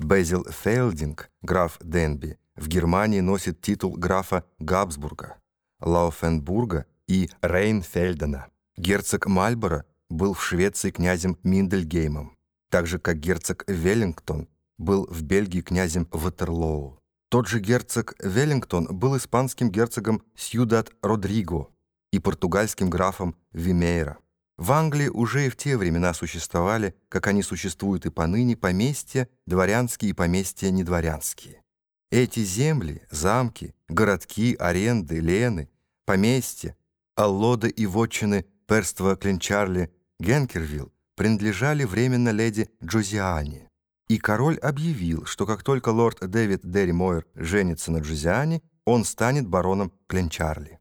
Безил Фейлдинг, граф Денби, в Германии носит титул графа Габсбурга, Лауфенбурга и Рейнфельдена. Герцог Мальборо был в Швеции князем Миндельгеймом, так же как герцог Веллингтон был в Бельгии князем Ватерлоу. Тот же герцог Веллингтон был испанским герцогом Сьюдат-Родриго и португальским графом Вимейра. В Англии уже и в те времена существовали, как они существуют и поныне, поместья, дворянские и поместья недворянские. Эти земли, замки, городки, аренды, лены, поместья, аллоды и вотчины перства Клинчарли Генкервилл принадлежали временно леди Джозиане. И король объявил, что как только лорд Дэвид Дерри Мойер женится на Джузиане, он станет бароном Кленчарли.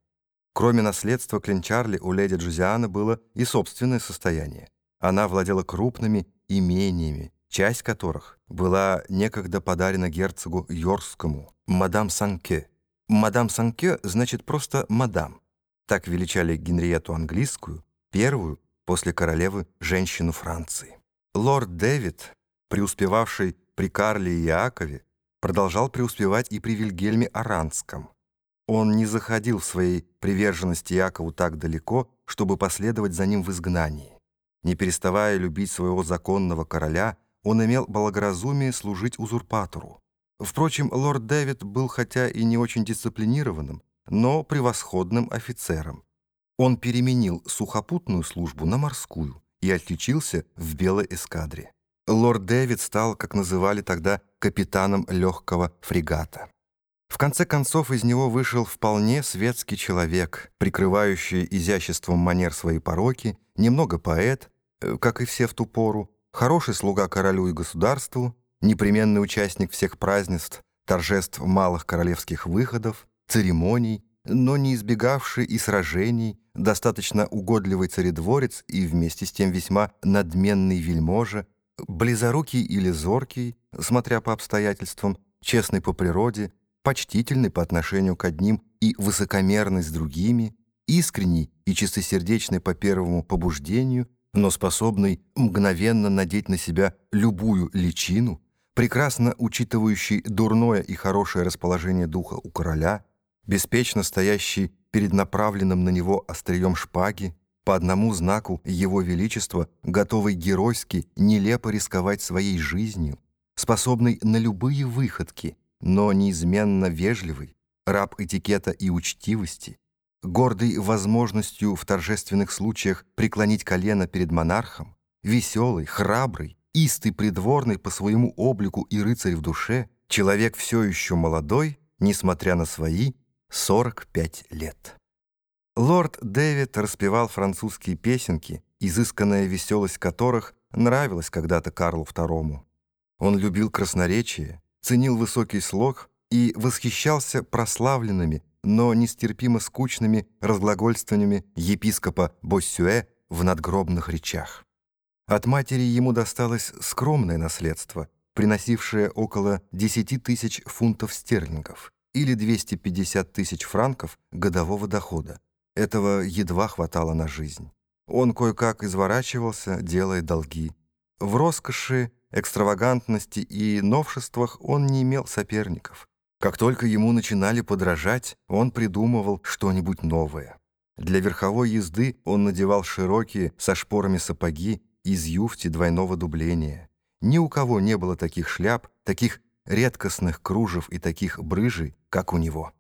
Кроме наследства Кленчарли, у леди Джузианы было и собственное состояние. Она владела крупными имениями, часть которых была некогда подарена герцогу Йоркскому, мадам Санке. Мадам Санке значит просто «мадам». Так величали Генриету английскую, первую после королевы женщину Франции. Лорд Дэвид преуспевавший при Карле и Иакове, продолжал преуспевать и при Вильгельме Аранском. Он не заходил в своей приверженности Якову так далеко, чтобы последовать за ним в изгнании. Не переставая любить своего законного короля, он имел благоразумие служить узурпатору. Впрочем, лорд Дэвид был хотя и не очень дисциплинированным, но превосходным офицером. Он переменил сухопутную службу на морскую и отличился в белой эскадре лорд Дэвид стал, как называли тогда, капитаном легкого фрегата. В конце концов из него вышел вполне светский человек, прикрывающий изяществом манер свои пороки, немного поэт, э, как и все в ту пору, хороший слуга королю и государству, непременный участник всех празднеств, торжеств малых королевских выходов, церемоний, но не избегавший и сражений, достаточно угодливый царедворец и вместе с тем весьма надменный вельможа, близорукий или зоркий, смотря по обстоятельствам, честный по природе, почтительный по отношению к одним и высокомерный с другими, искренний и чистосердечный по первому побуждению, но способный мгновенно надеть на себя любую личину, прекрасно учитывающий дурное и хорошее расположение духа у короля, беспечно стоящий перед направленным на него острием шпаги, по одному знаку Его Величества, готовый геройски, нелепо рисковать своей жизнью, способный на любые выходки, но неизменно вежливый, раб этикета и учтивости, гордый возможностью в торжественных случаях преклонить колено перед монархом, веселый, храбрый, истый придворный по своему облику и рыцарь в душе, человек все еще молодой, несмотря на свои 45 лет. Лорд Дэвид распевал французские песенки, изысканная веселость которых нравилась когда-то Карлу II. Он любил красноречие, ценил высокий слог и восхищался прославленными, но нестерпимо скучными разглагольствованиями епископа Боссюэ в надгробных речах. От матери ему досталось скромное наследство, приносившее около 10 тысяч фунтов стерлингов или 250 тысяч франков годового дохода. Этого едва хватало на жизнь. Он кое-как изворачивался, делая долги. В роскоши, экстравагантности и новшествах он не имел соперников. Как только ему начинали подражать, он придумывал что-нибудь новое. Для верховой езды он надевал широкие со шпорами сапоги из юфти двойного дубления. Ни у кого не было таких шляп, таких редкостных кружев и таких брыжей, как у него.